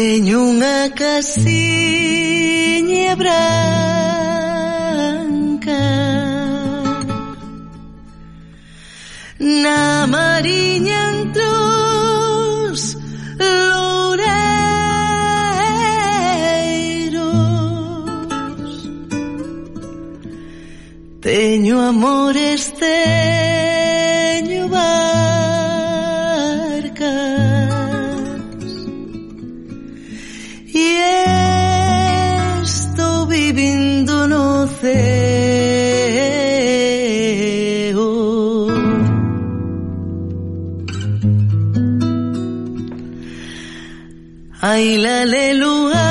Teño unha casiña branca Na mariña entros loureiros Teño amores este. Ay, la, aleluya.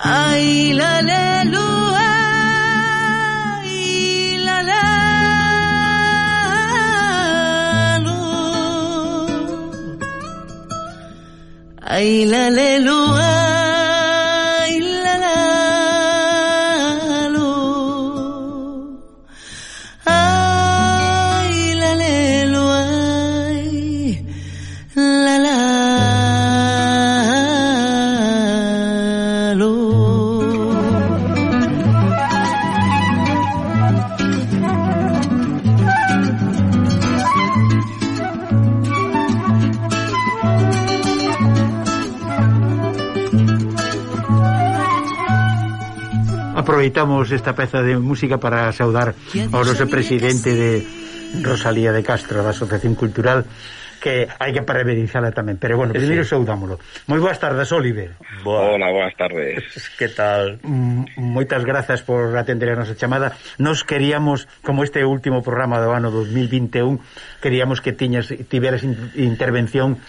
Ay, la, la, lu. ay, la, la, lu Ay, la, la, lua. La la lo. Aproveitamos esta peza de música para saudar ao noso presidente de Rosalía de Castro da Asociación Cultural que hai que parabénizala tamén. Pero bueno, primeiro sí. saudámolo. Moi boas tardes, Oliver. Boa. Hola, boas tardes. que tal? Moitas grazas por atender a nosa chamada. Nos queríamos, como este último programa do ano 2021, queríamos que tiñas tiveras intervención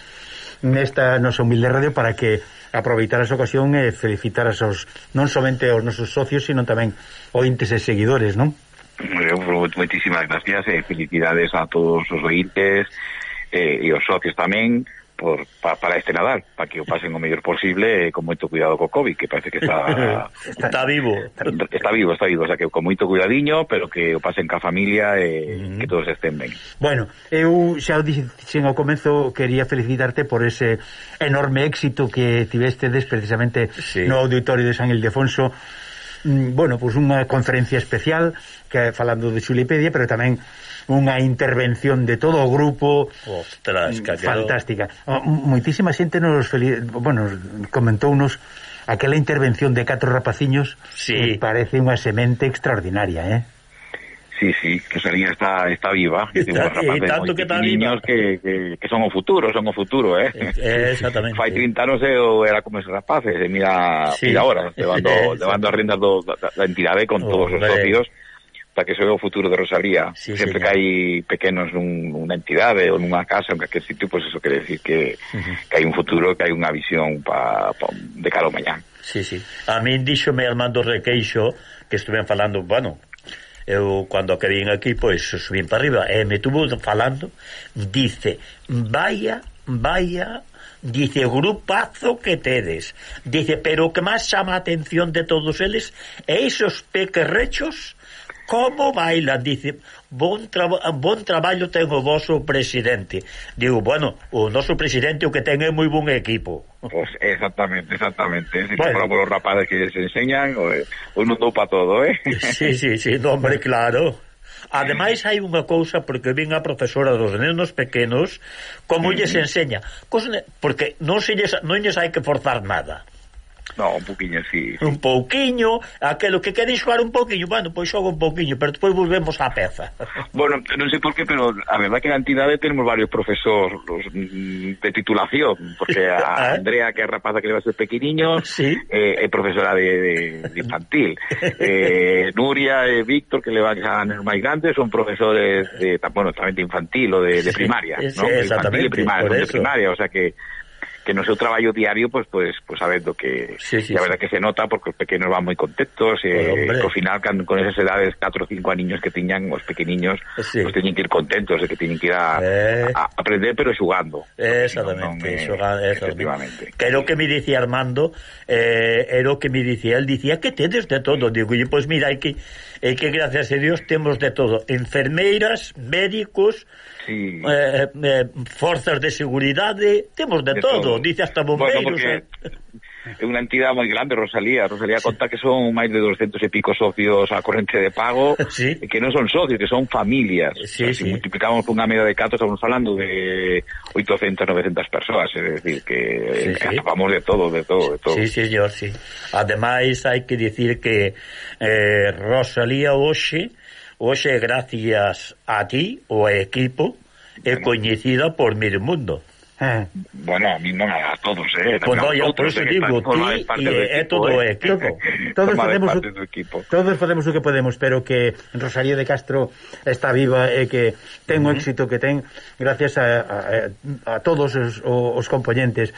nesta nosa humilde radio para que aproveitar a ocasión e felicitar aos, non somente aos nosos socios, sino tamén ointes e seguidores, non? Eu, moitísimas gracias e felicidades a todos os ointes eh, e os socios tamén por, pa, para este Nadal, para que o pasen o mellor posible e con moito cuidado co COVID, que parece que está... está vivo. Está vivo, está vivo, o sea que con moito cuidadiño, pero que o pasen ca familia e mm que todos estén ben. Bueno, eu xa o dixen ao comezo, quería felicitarte por ese enorme éxito que tiveste precisamente sí. no auditorio de San Ildefonso, Mm, bueno, pois unha conferencia especial que falando de Xulipedia, pero tamén unha intervención de todo o grupo Ostras, mm, que fantástica. Oh, moitísima xente nos fel... bueno, comentounos aquela intervención de catro rapaciños sí. que parece unha semente extraordinaria, eh? Sí, sí, que esa liña está, está viva. Que está, rapaz, tanto que está viva. Que, que, que, son o futuro, son o futuro, eh? Exactamente. Fai 30 anos eu era como esos rapaces, e mira, sí. mira ahora, levando, levando a renda do, da, da entidade con todos os socios, para que se o futuro de Rosalía. Sí, Sempre señor. que hai pequenos nun, nunha entidade ou nunha casa, en calquer sitio, pois pues eso quere decir que, uh -huh. que hai un futuro, que hai unha visión pa, pa, de cara ao mañán. Sí, sí. A min díxome Armando Requeixo, que estuven falando, bueno, eu cando que vin aquí pois subín para arriba e me tuvo falando dice vaya vaya dice grupazo que tedes dice pero o que máis chama a atención de todos eles é esos pequerrechos como bailan, dice, bon, tra bon traballo ten o vosso presidente. Digo, bueno, o noso presidente o que ten é moi bon equipo. Pues exactamente, exactamente. Se bueno. os rapaces que se enseñan, o eh, non dou para todo, eh? Sí, sí, sí, no, hombre, claro. Ademais hai unha cousa porque vin a profesora dos nenos pequenos como lles enseña, porque non se lles, non lles hai que forzar nada. No, un poquinho, sí. Un pouquiño, aquelo que queres xogar un pouquiño, bueno, pois xoga un pouquiño, pero despois volvemos á peza. Bueno, non sei por qué, pero a verdad que na entidade tenemos varios profesores mm, de titulación, porque a eh? Andrea, que é a rapaza que leva ser pequeniño, sí. eh, é profesora de, de, de infantil. Eh, Nuria e Víctor, que levan xa anos máis grandes, son profesores, de, bueno, tamén de infantil ou de, de primaria, sí, non? Sí, exactamente. Infantil e primaria, de primaria, o sea que que no seu traballo diario, pois pues, pues, pues, a do que sí, sí, a verdad sí. que se nota porque os pequenos van moi contentos e eh, ao final can, con esas edades 4 ou 5 aniños que tiñan os pequeniños, eh, sí. pues, teñen que ir contentos e que teñen que ir a, eh... a aprender pero xugando. Exactamente, no, non, eh, efectivamente. Que era o que me dicía Armando, eh, era o que me dicía, el dicía que tedes de todo, digo, pois pues, mira, hai que e que gracias a Dios temos de todo, enfermeiras, médicos, sí. eh, eh, eh forzas de seguridade, temos de, de todo. todo, dice hasta bombeiros. Bueno, porque... eh é unha entidade moi grande, Rosalía. Rosalía sí. conta que son máis de 200 e pico socios a corrente de pago, sí. que non son socios, que son familias. Sí, si sí. multiplicamos por unha media de cato, estamos falando de 800, 900 persoas, é dicir, que sí, atopamos sí. de todo, de todo, de todo. Sí, señor, sí. Ademais, hai que dicir que eh, Rosalía hoxe, hoxe gracias a ti, o equipo, é bueno. coñecida por mi Mundo. Eh. Bueno, a mí non a, todos, eh. Pois pues yo, por eso digo, ti e é eh, todo é equipo. Todos facemos o, todos facemos o que podemos, pero que Rosalía de Castro está viva e que ten uh -huh. o éxito que ten gracias a, a, a todos os, os componentes.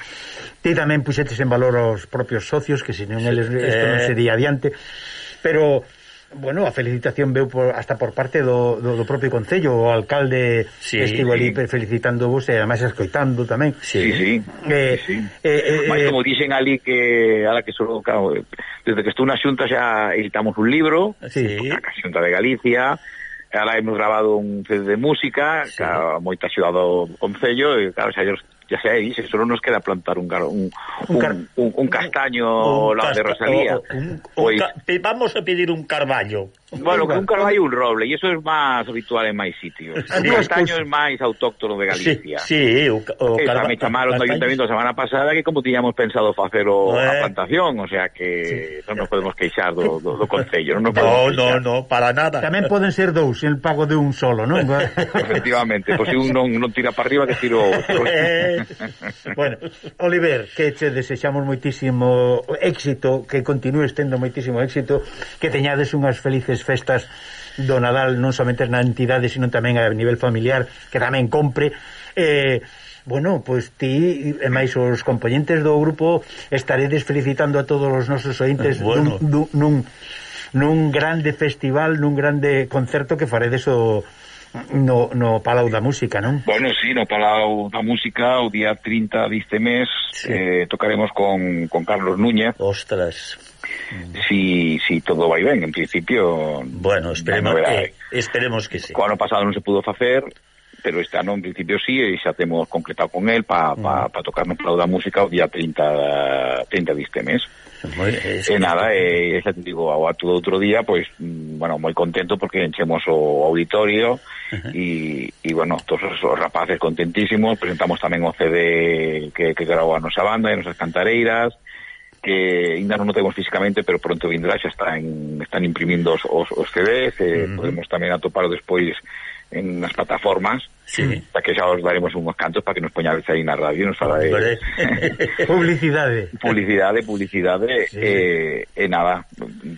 Ti tamén puxetes en valor aos propios socios, que senón sí. eles isto eh... non sería adiante. Pero bueno, a felicitación veu por, hasta por parte do, do, do propio Concello, o alcalde sí, estivo ali sí. felicitando vos e además escoitando tamén. Sí, sí. Eh, sí. Eh, eh, Mas eh, como dicen ali que a la que solo, claro, desde que estou na xunta xa editamos un libro, sí. a xunta de Galicia, ahora hemos grabado un CD de música, sí. claro, moita axuda Concello, e claro, xa ya sea ahí, si solo nos queda plantar un, un, un, un castaño la de Rosalía. Hoy... vamos a pedir un carballo. Bueno, que un carballo un roble, e iso é máis habitual en máis sitios. O castaño é máis autóctono de Galicia. Sí, sí o, o carballo... Me chamaron do ayuntamiento a semana pasada que como tiñamos pensado facelo eh. a plantación, o sea que sí. non nos podemos queixar do, do, do Concello. Non no, no, no, para nada. Tamén poden ser dous, en pago de un solo, non? Efectivamente, pois pues, se un non, non tira para arriba que tiro outro. Eh. bueno, Oliver, que te desexamos moitísimo éxito, que continúes tendo moitísimo éxito, que teñades unhas felices grandes festas do Nadal non somente na entidade, sino tamén a nivel familiar, que tamén compre. Eh, bueno, pois ti e máis os componentes do grupo estaredes felicitando a todos os nosos ointes bueno. nun, nun, nun grande festival, nun grande concerto que faredes o no, no Palau da Música, non? Bueno, sí, no Palau da Música o día 30 deste mes sí. eh, tocaremos con, con Carlos Núñez. Ostras Mm. si, si todo vai ben, en principio Bueno, esperemos que, esperemos que sí. O ano pasado non se pudo facer pero este ano en principio sí e xa temos concretado con el para pa, mm. pa tocar no plau da música o día 30, 30 deste mes. Eh, e que... nada, e, xa te digo ao ato do outro día, pois mm, bueno, moi contento porque enchemos o auditorio e, e bueno todos os rapaces contentísimos. Presentamos tamén o CD que, que grabou a nosa banda e nosas cantareiras que ainda non o temos físicamente, pero pronto vindrá, xa están, están imprimindo os, os, os CDs, eh, mm. podemos tamén atopar despois en nas plataformas, sí. para que xa os daremos unhos cantos para que nos poñades aí na radio, nos fala de... publicidade. Publicidade, publicidade, sí. eh, e nada,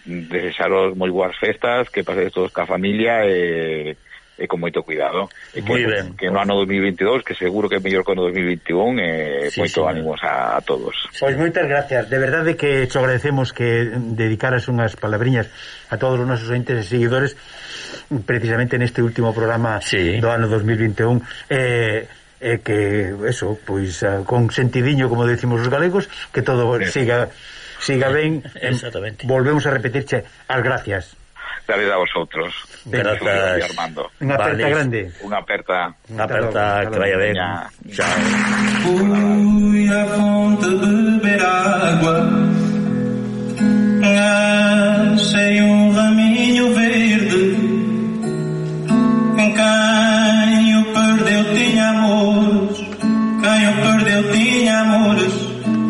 desexaros moi boas festas, que pasedes todos ca familia, e... Eh, e con moito cuidado. E que, ben. que no ano 2022, que seguro que é mellor que no 2021, e eh, sí, moito sí, ánimos a, a todos. Pois moitas gracias. De verdade que te agradecemos que dedicaras unhas palabriñas a todos os nosos entes e seguidores precisamente neste último programa sí. do ano 2021. Eh, Eh, que eso, pois ah, con sentidiño como decimos os galegos, que todo siga siga ben. Exactamente. Volvemos a repetirche as gracias. David a vosotros Gracias. Y Armando unha aperta Vale. grande unha aperta Una aperta que vaya bien. Ya. Chao. Fui à fonte beber água Achei um raminho verde Quem o perdeu tinha amores Quem o perdeu tinha amores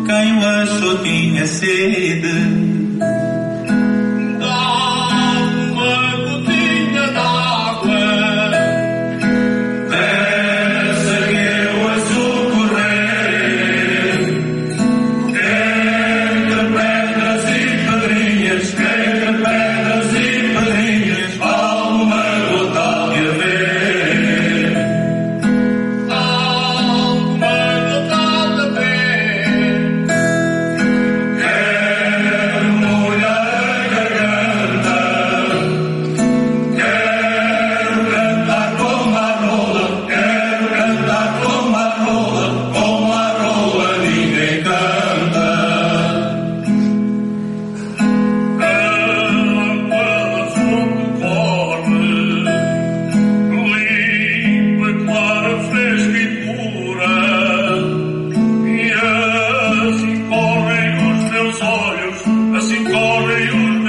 Quem o achou tinha sede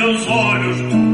alzolhos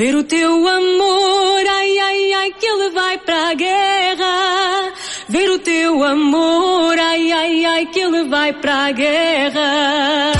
ver o teu amor, ai, ai, ai, que ele vai para a guerra. Ver o teu amor, ai, ai, ai, que ele vai para a guerra.